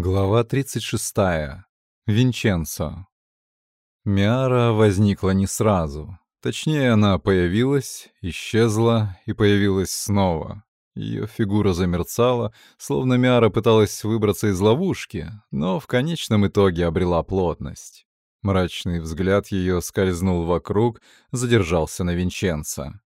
Глава 36. Винченцо. Миара возникла не сразу. Точнее, она появилась, исчезла и появилась снова. Ее фигура замерцала, словно Миара пыталась выбраться из ловушки, но в конечном итоге обрела плотность. Мрачный взгляд ее скользнул вокруг, задержался на Винченцо.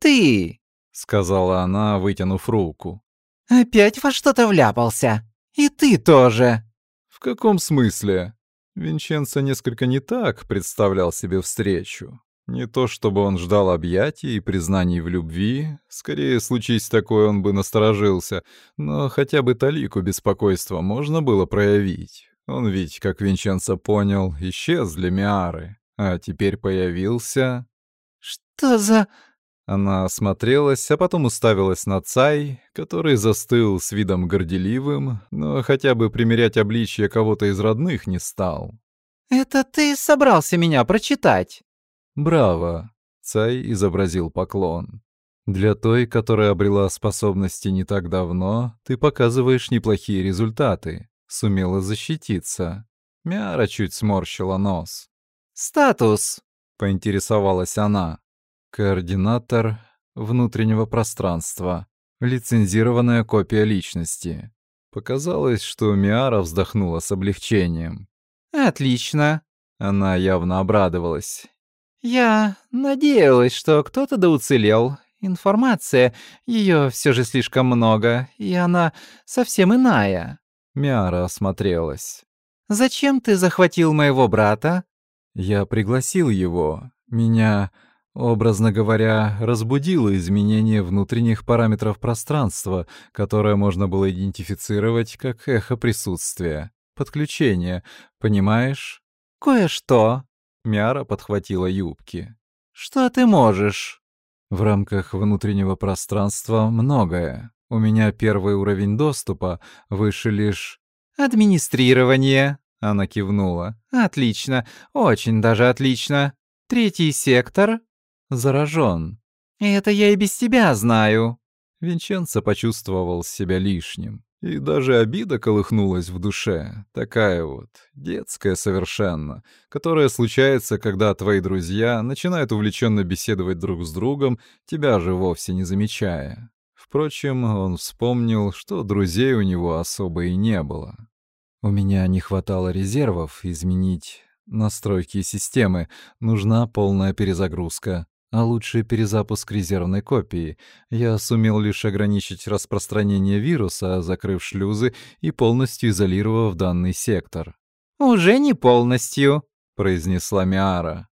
«Ты!» — сказала она, вытянув руку. «Опять во что-то вляпался!» «И ты тоже!» «В каком смысле?» Винченцо несколько не так представлял себе встречу. Не то чтобы он ждал объятий и признаний в любви, скорее, случись такое, он бы насторожился, но хотя бы талику беспокойства можно было проявить. Он ведь, как Винченцо понял, исчез для Миары, а теперь появился... «Что за...» Она осмотрелась, а потом уставилась на Цай, который застыл с видом горделивым, но хотя бы примерять обличье кого-то из родных не стал. «Это ты собрался меня прочитать?» «Браво!» — Цай изобразил поклон. «Для той, которая обрела способности не так давно, ты показываешь неплохие результаты. Сумела защититься». Мяра чуть сморщила нос. «Статус?» — поинтересовалась она. Координатор внутреннего пространства. Лицензированная копия личности. Показалось, что Миара вздохнула с облегчением. «Отлично!» Она явно обрадовалась. «Я надеялась, что кто-то да уцелел. Информация, ее все же слишком много, и она совсем иная». Миара осмотрелась. «Зачем ты захватил моего брата?» «Я пригласил его. Меня образно говоря, разбудило изменение внутренних параметров пространства, которое можно было идентифицировать как эхо присутствия. Подключение, понимаешь? «Кое-что», — Мяра подхватила юбки. «Что ты можешь?» «В рамках внутреннего пространства многое. У меня первый уровень доступа, выше лишь...» «Администрирование», — она кивнула. «Отлично, очень даже отлично. Третий сектор?» Заражен. «Это я и без тебя знаю». Винченцо почувствовал себя лишним. И даже обида колыхнулась в душе, такая вот, детская совершенно, которая случается, когда твои друзья начинают увлеченно беседовать друг с другом, тебя же вовсе не замечая. Впрочем, он вспомнил, что друзей у него особо и не было. У меня не хватало резервов изменить настройки системы, нужна полная перезагрузка а лучше перезапуск резервной копии. Я сумел лишь ограничить распространение вируса, закрыв шлюзы и полностью изолировав данный сектор. «Уже не полностью», — произнесла Миара.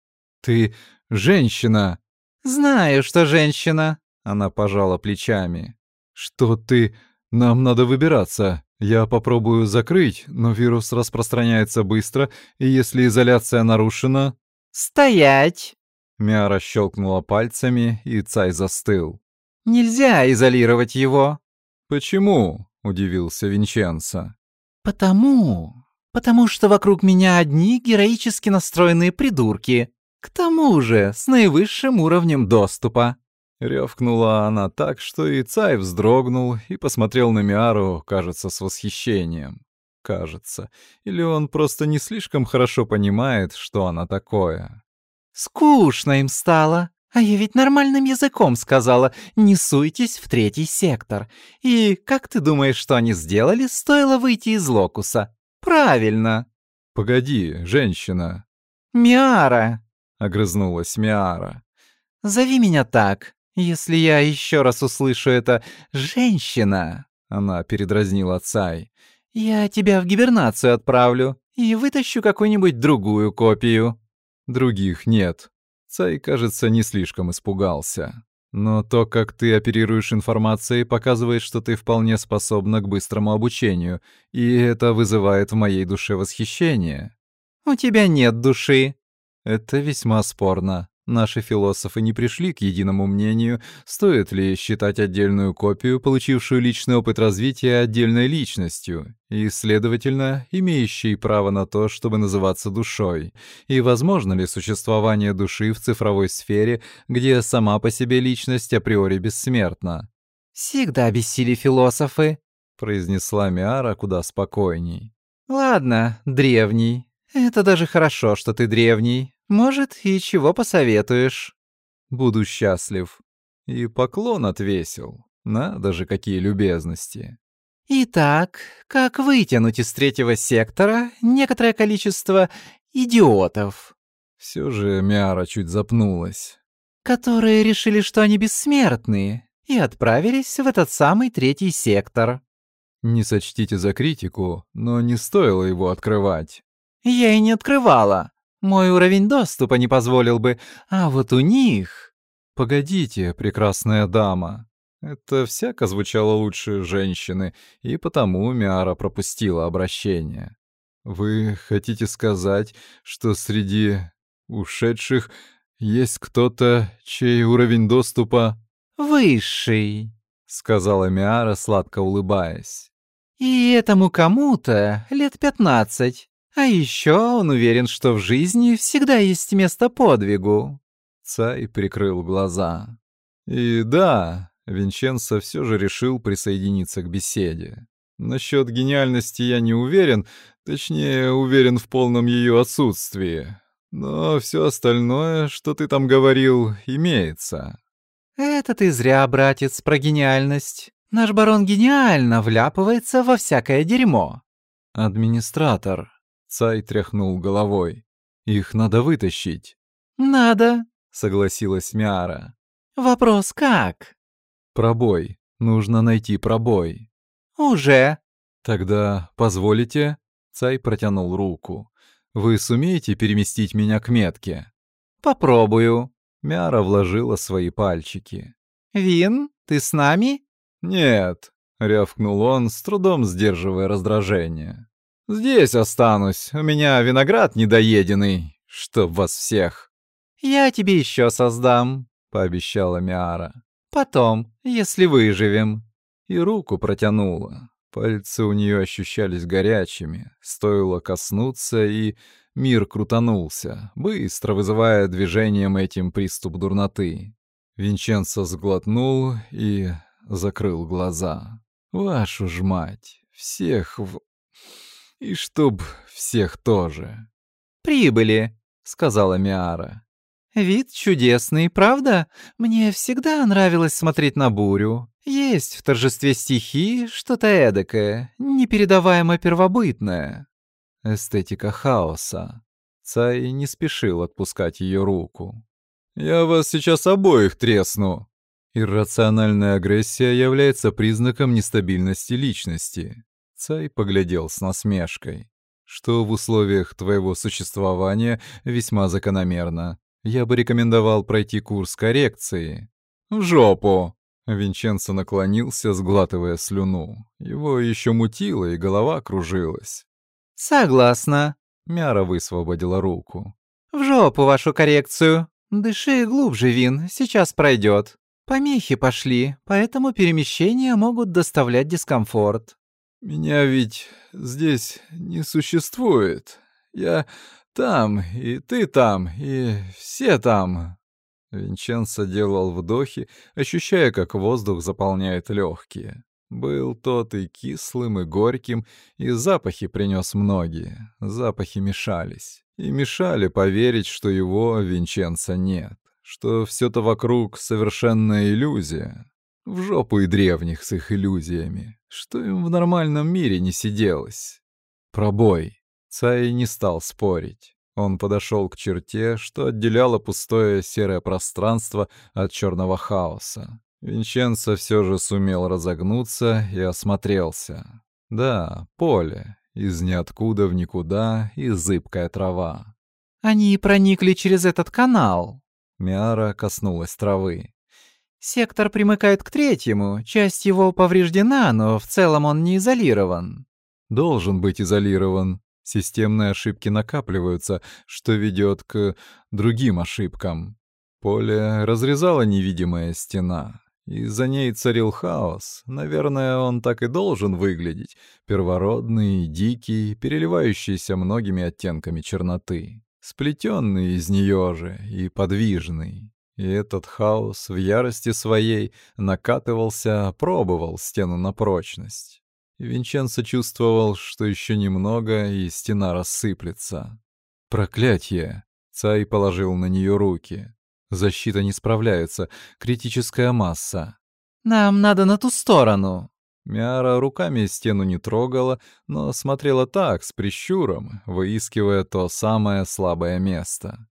«Ты женщина!» «Знаю, что женщина», — она пожала плечами. «Что ты? Нам надо выбираться. Я попробую закрыть, но вирус распространяется быстро, и если изоляция нарушена...» «Стоять!» Миара щелкнула пальцами, и Цай застыл. «Нельзя изолировать его!» «Почему?» — удивился Винченцо. «Потому... потому что вокруг меня одни героически настроенные придурки. К тому же с наивысшим уровнем доступа». Рявкнула она так, что и Цай вздрогнул и посмотрел на Миару, кажется, с восхищением. Кажется. Или он просто не слишком хорошо понимает, что она такое. Скучно им стало. А я ведь нормальным языком сказала, не суйтесь в третий сектор. И как ты думаешь, что они сделали, стоило выйти из локуса? Правильно. Погоди, женщина. Миара, огрызнулась Миара. Зови меня так. Если я еще раз услышу это «женщина», она передразнила Цай, я тебя в гибернацию отправлю и вытащу какую-нибудь другую копию. Других нет. Цай, кажется, не слишком испугался. Но то, как ты оперируешь информацией, показывает, что ты вполне способна к быстрому обучению, и это вызывает в моей душе восхищение. «У тебя нет души». Это весьма спорно. Наши философы не пришли к единому мнению, стоит ли считать отдельную копию, получившую личный опыт развития, отдельной личностью, и, следовательно, имеющей право на то, чтобы называться душой, и возможно ли существование души в цифровой сфере, где сама по себе личность априори бессмертна. «Всегда бессили философы», — произнесла Миара куда спокойней. Ладно, древний. Это даже хорошо, что ты древний. Может, и чего посоветуешь? Буду счастлив. И поклон отвесил. Надо же, какие любезности. Итак, как вытянуть из третьего сектора некоторое количество идиотов? Все же Миара чуть запнулась. Которые решили, что они бессмертные, и отправились в этот самый третий сектор. Не сочтите за критику, но не стоило его открывать. Я и не открывала. Мой уровень доступа не позволил бы, а вот у них... Погодите, прекрасная дама. Это всяко звучало лучше женщины, и потому Миара пропустила обращение. Вы хотите сказать, что среди ушедших есть кто-то, чей уровень доступа... «Высший», — сказала Миара, сладко улыбаясь. «И этому кому-то лет пятнадцать. А еще он уверен, что в жизни всегда есть место подвигу». Цай прикрыл глаза. «И да, Винченцо все же решил присоединиться к беседе. Насчет гениальности я не уверен, точнее, уверен в полном ее отсутствии. Но все остальное, что ты там говорил, имеется. Это ты зря, братец, про гениальность. Наш барон гениально вляпывается во всякое дерьмо. Администратор. Цай тряхнул головой. Их надо вытащить. Надо, согласилась Миара. Вопрос как? Пробой. Нужно найти пробой. Уже. Тогда позволите? Цай протянул руку. Вы сумеете переместить меня к метке? Попробую. Мяра вложила свои пальчики. Вин, ты с нами? Нет, рявкнул он, с трудом сдерживая раздражение. Здесь останусь. У меня виноград недоеденный. Чтоб вас всех. Я тебе еще создам, пообещала Миара. Потом, если выживем. И руку протянула. Пальцы у нее ощущались горячими. Стоило коснуться, и мир крутанулся, быстро вызывая движением этим приступ дурноты. Винченцо сглотнул и закрыл глаза. «Вашу ж мать! Всех в... И чтоб всех тоже!» «Прибыли!» — сказала Миара. «Вид чудесный, правда? Мне всегда нравилось смотреть на бурю. Есть в торжестве стихии что-то эдакое, непередаваемо первобытное». Эстетика хаоса. Цай не спешил отпускать ее руку. «Я вас сейчас обоих тресну!» Иррациональная агрессия является признаком нестабильности личности. Цай поглядел с насмешкой. Что в условиях твоего существования весьма закономерно. Я бы рекомендовал пройти курс коррекции. В жопу! Винченцо наклонился, сглатывая слюну. Его еще мутило, и голова кружилась. «Согласна», — Мяра высвободила руку. «В жопу вашу коррекцию. Дыши глубже, Вин, сейчас пройдет. Помехи пошли, поэтому перемещения могут доставлять дискомфорт». «Меня ведь здесь не существует. Я там, и ты там, и все там. Винченцо делал вдохи, ощущая, как воздух заполняет легкие. Был тот и кислым, и горьким, и запахи принес многие. Запахи мешались. И мешали поверить, что его, Винченца, нет. Что все то вокруг — совершенная иллюзия. В жопу и древних с их иллюзиями. Что им в нормальном мире не сиделось. Пробой. Цай не стал спорить. Он подошел к черте, что отделяло пустое серое пространство от черного хаоса. Винченцо все же сумел разогнуться и осмотрелся. Да, поле. Из ниоткуда в никуда и зыбкая трава. «Они проникли через этот канал». Миара коснулась травы. «Сектор примыкает к третьему. Часть его повреждена, но в целом он не изолирован». «Должен быть изолирован», Системные ошибки накапливаются, что ведет к другим ошибкам. Поле разрезала невидимая стена, и за ней царил хаос. Наверное, он так и должен выглядеть. Первородный, дикий, переливающийся многими оттенками черноты. Сплетенный из нее же и подвижный. И этот хаос в ярости своей накатывался, пробовал стену на прочность. Винченцо чувствовал, что еще немного, и стена рассыплется. Проклятье! Цай положил на нее руки. Защита не справляется, критическая масса. «Нам надо на ту сторону». Миара руками стену не трогала, но смотрела так, с прищуром, выискивая то самое слабое место.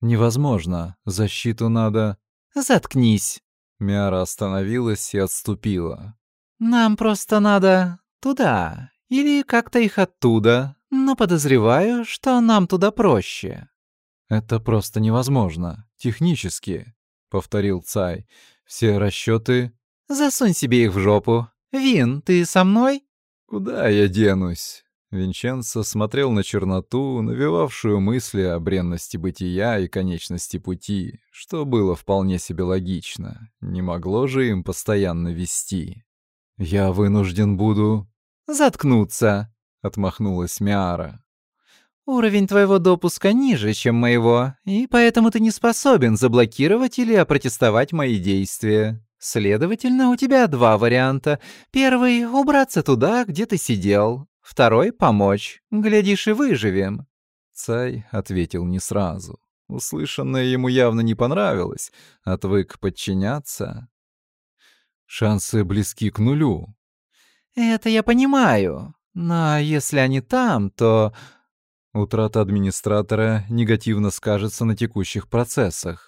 «Невозможно. Защиту надо...» «Заткнись!» Миара остановилась и отступила. «Нам просто надо туда. Или как-то их оттуда. Но подозреваю, что нам туда проще». «Это просто невозможно. Технически», — повторил Цай. «Все расчеты «Засунь себе их в жопу. Вин, ты со мной?» «Куда я денусь?» Винченцо смотрел на черноту, навевавшую мысли о бренности бытия и конечности пути, что было вполне себе логично. Не могло же им постоянно вести. «Я вынужден буду...» «Заткнуться», — отмахнулась Миара. «Уровень твоего допуска ниже, чем моего, и поэтому ты не способен заблокировать или опротестовать мои действия. Следовательно, у тебя два варианта. Первый — убраться туда, где ты сидел. Второй — помочь. Глядишь, и выживем». Цай ответил не сразу. Услышанное ему явно не понравилось. Отвык подчиняться. Шансы близки к нулю. «Это я понимаю. Но если они там, то...» Утрата администратора негативно скажется на текущих процессах. —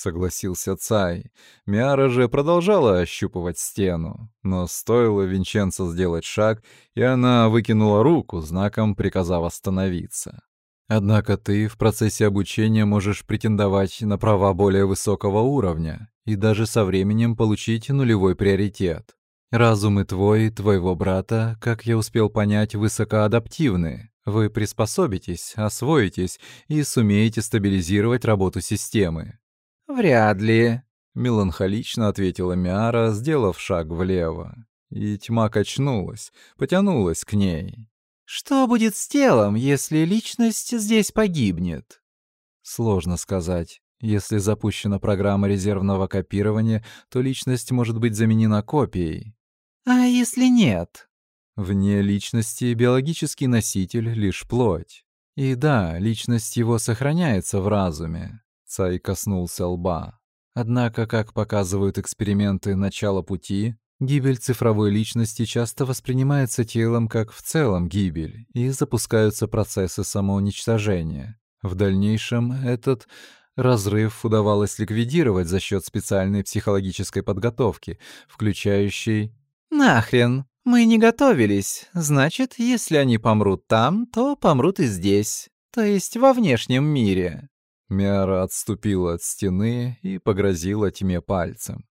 согласился Цай. Миара же продолжала ощупывать стену, но стоило Винченцо сделать шаг, и она выкинула руку, знаком приказав остановиться. Однако ты в процессе обучения можешь претендовать на права более высокого уровня и даже со временем получить нулевой приоритет. Разум и твой, твоего брата, как я успел понять, высокоадаптивны. Вы приспособитесь, освоитесь и сумеете стабилизировать работу системы. «Вряд ли», — меланхолично ответила Миара, сделав шаг влево. И тьма качнулась, потянулась к ней. «Что будет с телом, если личность здесь погибнет?» Сложно сказать. Если запущена программа резервного копирования, то личность может быть заменена копией. А если нет? Вне личности биологический носитель — лишь плоть. И да, личность его сохраняется в разуме. Цай коснулся лба. Однако, как показывают эксперименты начала пути, гибель цифровой личности часто воспринимается телом как в целом гибель, и запускаются процессы самоуничтожения. В дальнейшем этот разрыв удавалось ликвидировать за счет специальной психологической подготовки, включающей «Нахрен! Мы не готовились. Значит, если они помрут там, то помрут и здесь, то есть во внешнем мире». Миара отступила от стены и погрозила тьме пальцем.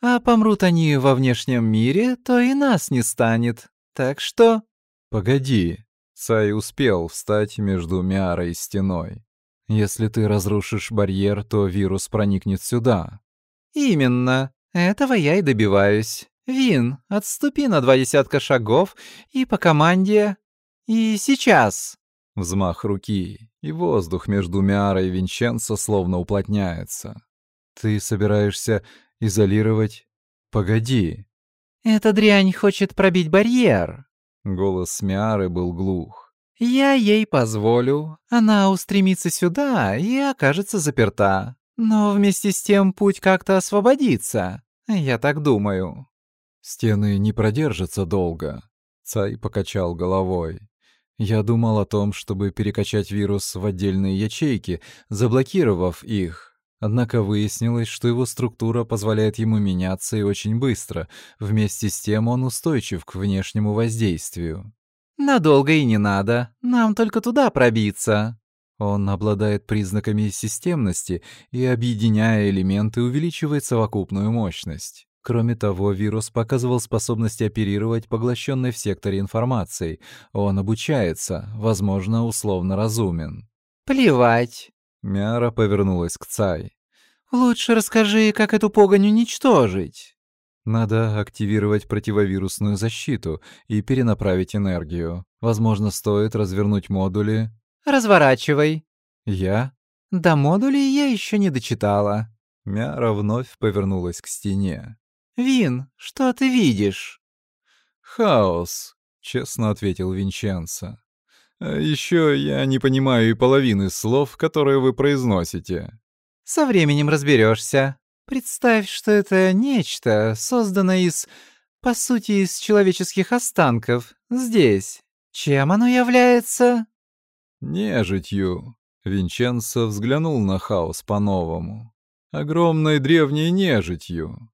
«А помрут они во внешнем мире, то и нас не станет. Так что...» «Погоди». Сай успел встать между Миарой и стеной. «Если ты разрушишь барьер, то вирус проникнет сюда». «Именно. Этого я и добиваюсь. Вин, отступи на два десятка шагов и по команде... И сейчас!» Взмах руки, и воздух между Миарой и Винченцо словно уплотняется. «Ты собираешься изолировать? Погоди!» «Эта дрянь хочет пробить барьер!» Голос Миары был глух. «Я ей позволю. Она устремится сюда и окажется заперта. Но вместе с тем путь как-то освободится. Я так думаю». «Стены не продержатся долго», — Цай покачал головой. Я думал о том, чтобы перекачать вирус в отдельные ячейки, заблокировав их. Однако выяснилось, что его структура позволяет ему меняться и очень быстро. Вместе с тем он устойчив к внешнему воздействию. «Надолго и не надо. Нам только туда пробиться». Он обладает признаками системности и, объединяя элементы, увеличивает совокупную мощность. Кроме того, вирус показывал способность оперировать поглощенной в секторе информацией. Он обучается, возможно, условно разумен. «Плевать!» Мяра повернулась к Цай. «Лучше расскажи, как эту погонь уничтожить». Надо активировать противовирусную защиту и перенаправить энергию. Возможно, стоит развернуть модули. «Разворачивай». «Я?» «До модулей я еще не дочитала». Мяра вновь повернулась к стене. «Вин, что ты видишь?» «Хаос», — честно ответил Винченцо. «А еще я не понимаю и половины слов, которые вы произносите». «Со временем разберешься. Представь, что это нечто, созданное из, по сути, из человеческих останков, здесь. Чем оно является?» «Нежитью». Винченцо взглянул на хаос по-новому. «Огромной древней нежитью».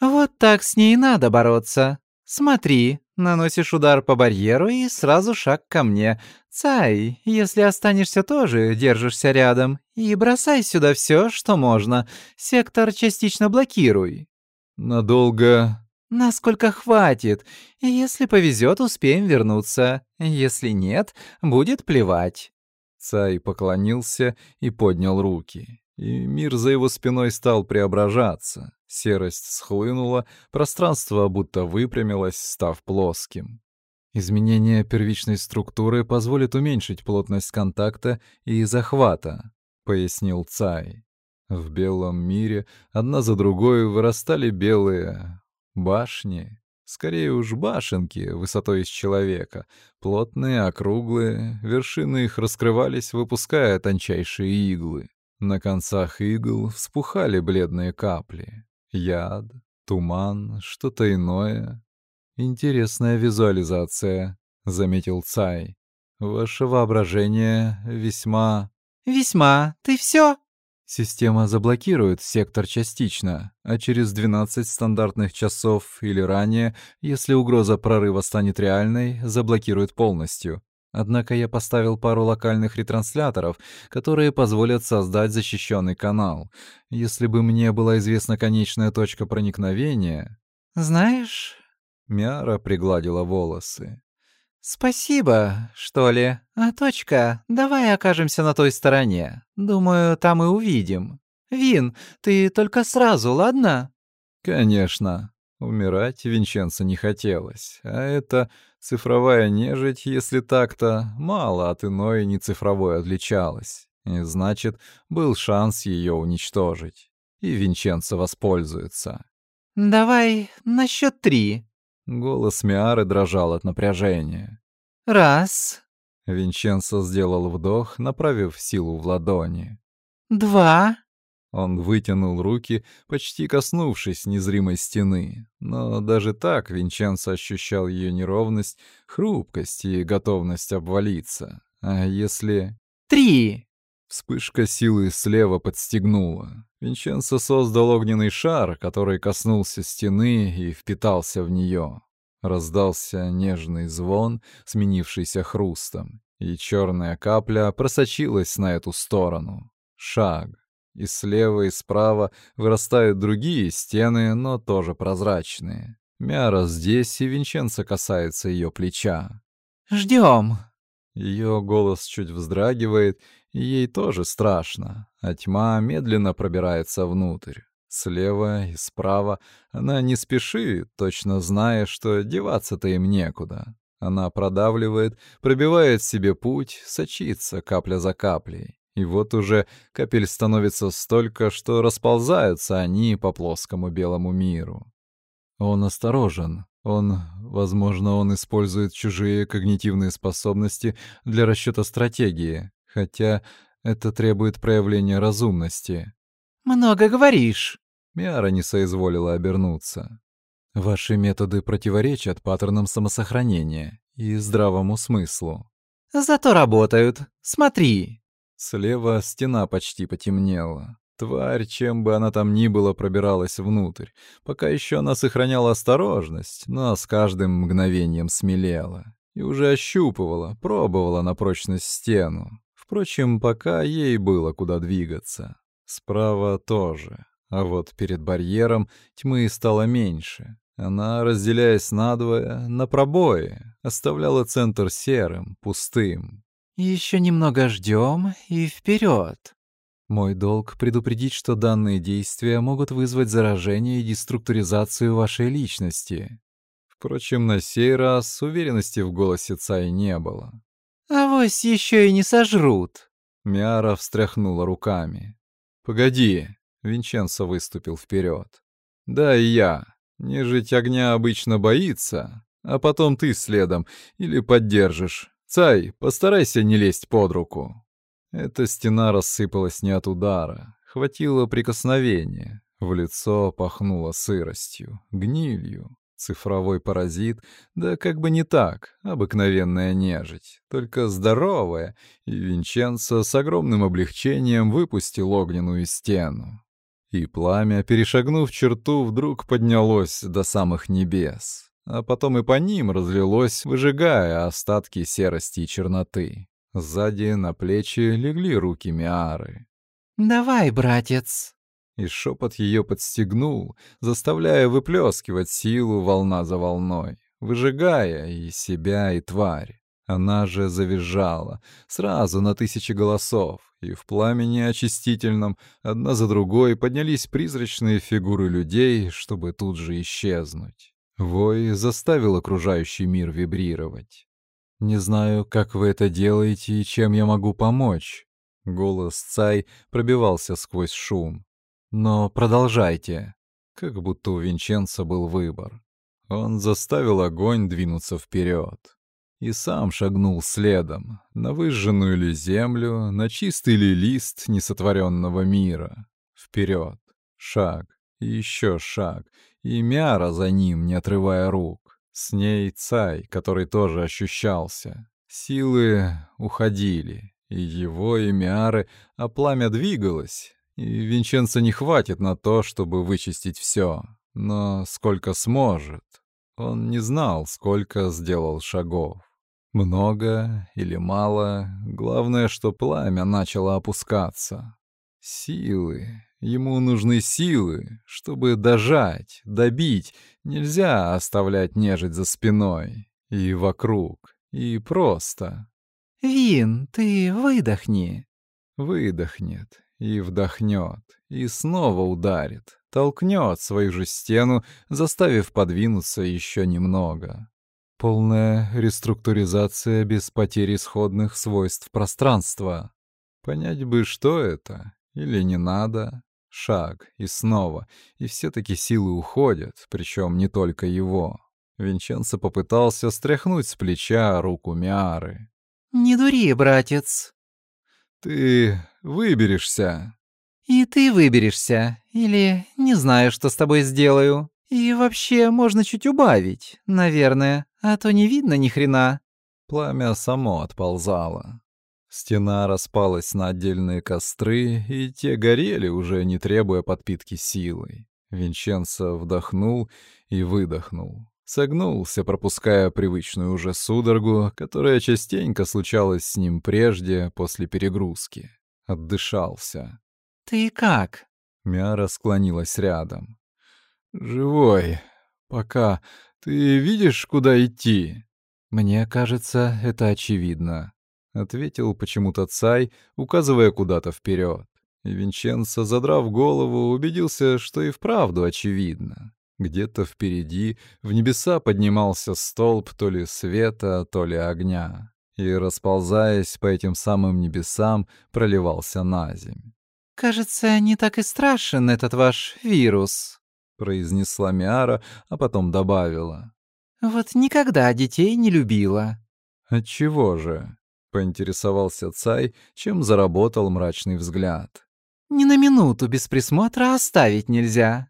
«Вот так с ней надо бороться. Смотри, наносишь удар по барьеру и сразу шаг ко мне. Цай, если останешься тоже, держишься рядом. И бросай сюда все, что можно. Сектор частично блокируй». «Надолго...» «Насколько хватит. Если повезет, успеем вернуться. Если нет, будет плевать». Цай поклонился и поднял руки. И мир за его спиной стал преображаться. Серость схлынула, пространство будто выпрямилось, став плоским. Изменение первичной структуры позволит уменьшить плотность контакта и захвата, пояснил Цай. В белом мире одна за другой вырастали белые башни, скорее уж башенки высотой с человека, плотные, округлые, вершины их раскрывались, выпуская тончайшие иглы. На концах игл вспухали бледные капли. Яд, туман, что-то иное. Интересная визуализация, заметил Цай. Ваше воображение весьма... Весьма. Ты все? Система заблокирует сектор частично, а через 12 стандартных часов или ранее, если угроза прорыва станет реальной, заблокирует полностью. Однако я поставил пару локальных ретрансляторов, которые позволят создать защищенный канал. Если бы мне была известна конечная точка проникновения... Знаешь... Мяра пригладила волосы. «Спасибо, что ли. А точка, давай окажемся на той стороне. Думаю, там и увидим. Вин, ты только сразу, ладно?» «Конечно. Умирать Винченцо не хотелось. А это Цифровая нежить, если так-то, мало от иной нецифровой отличалась. И значит, был шанс ее уничтожить. И Винченцо воспользуется. «Давай на счет три». Голос Миары дрожал от напряжения. «Раз». Винченцо сделал вдох, направив силу в ладони. «Два». Он вытянул руки, почти коснувшись незримой стены. Но даже так Винченцо ощущал ее неровность, хрупкость и готовность обвалиться. А если... «Три!» Вспышка силы слева подстегнула. Винченцо создал огненный шар, который коснулся стены и впитался в нее. Раздался нежный звон, сменившийся хрустом, и черная капля просочилась на эту сторону. Шаг, и слева, и справа вырастают другие стены, но тоже прозрачные. Мяра здесь, и Винченцо касается ее плеча. «Ждем!» Ее голос чуть вздрагивает, и ей тоже страшно, а тьма медленно пробирается внутрь. Слева и справа она не спешит, точно зная, что деваться-то им некуда. Она продавливает, пробивает себе путь, сочится капля за каплей. И вот уже капель становится столько, что расползаются они по плоскому белому миру. Он осторожен. Он, возможно, он использует чужие когнитивные способности для расчета стратегии, хотя это требует проявления разумности. «Много говоришь». Миара не соизволила обернуться. «Ваши методы противоречат паттернам самосохранения и здравому смыслу». «Зато работают. Смотри». Слева стена почти потемнела. Тварь, чем бы она там ни была, пробиралась внутрь. Пока еще она сохраняла осторожность, но с каждым мгновением смелела. И уже ощупывала, пробовала на прочность стену. Впрочем, пока ей было куда двигаться. Справа тоже. А вот перед барьером тьмы стало меньше. Она, разделяясь надвое, на пробои, оставляла центр серым, пустым. Еще немного ждем и вперед. Мой долг предупредить, что данные действия могут вызвать заражение и деструктуризацию вашей личности. Впрочем, на сей раз уверенности в голосе Цай не было. «Авось еще и не сожрут!» Миара встряхнула руками. «Погоди!» — Винченцо выступил вперед. «Да и я. Нежить огня обычно боится, а потом ты следом или поддержишь. Цай, постарайся не лезть под руку». Эта стена рассыпалась не от удара. Хватило прикосновения. В лицо пахнуло сыростью, гнилью. Цифровой паразит, да как бы не так, обыкновенная нежить, только здоровая, и Винченцо с огромным облегчением выпустил огненную стену. И пламя, перешагнув черту, вдруг поднялось до самых небес, а потом и по ним разлилось, выжигая остатки серости и черноты. Сзади на плечи легли руки Миары. «Давай, братец!» И шепот ее подстегнул, заставляя выплескивать силу волна за волной, выжигая и себя, и тварь. Она же завизжала, сразу на тысячи голосов, и в пламени очистительном одна за другой поднялись призрачные фигуры людей, чтобы тут же исчезнуть. Вой заставил окружающий мир вибрировать. «Не знаю, как вы это делаете и чем я могу помочь». Голос Цай пробивался сквозь шум. Но продолжайте. Как будто у Винченца был выбор. Он заставил огонь двинуться вперед. И сам шагнул следом, на выжженную ли землю, на чистый ли лист несотворенного мира. Вперед. Шаг. Еще шаг. И Мяра за ним, не отрывая рук. С ней Цай, который тоже ощущался. Силы уходили. И его, и Миары, а пламя двигалось, и Винченцо не хватит на то, чтобы вычистить все. Но сколько сможет. Он не знал, сколько сделал шагов. Много или мало, главное, что пламя начало опускаться. Силы. Ему нужны силы, чтобы дожать, добить. Нельзя оставлять нежить за спиной. И вокруг. И просто. «Вин, ты выдохни». Выдохнет и вдохнет, и снова ударит, толкнет свою же стену, заставив подвинуться еще немного. Полная реструктуризация без потери исходных свойств пространства. Понять бы, что это, или не надо. Шаг, и снова, и все-таки силы уходят, причем не только его. Винченцо попытался стряхнуть с плеча руку Миары. «Не дури, братец», ты выберешься. И ты выберешься. Или не знаю, что с тобой сделаю. И вообще можно чуть убавить, наверное, а то не видно ни хрена. Пламя само отползало. Стена распалась на отдельные костры, и те горели, уже не требуя подпитки силой. Винченцо вдохнул и выдохнул. Согнулся, пропуская привычную уже судорогу, которая частенько случалась с ним прежде, после перегрузки. Отдышался. «Ты как?» Мяра склонилась рядом. «Живой. Пока. Ты видишь, куда идти?» «Мне кажется, это очевидно», — ответил почему-то Цай, указывая куда-то вперед. И Винченцо, задрав голову, убедился, что и вправду очевидно. Где-то впереди в небеса поднимался столб то ли света, то ли огня, и, расползаясь по этим самым небесам, проливался на земь. «Кажется, не так и страшен этот ваш вирус», — произнесла Миара, а потом добавила. «Вот никогда детей не любила». «Отчего же?» — поинтересовался Цай, чем заработал мрачный взгляд. «Ни на минуту без присмотра оставить нельзя»,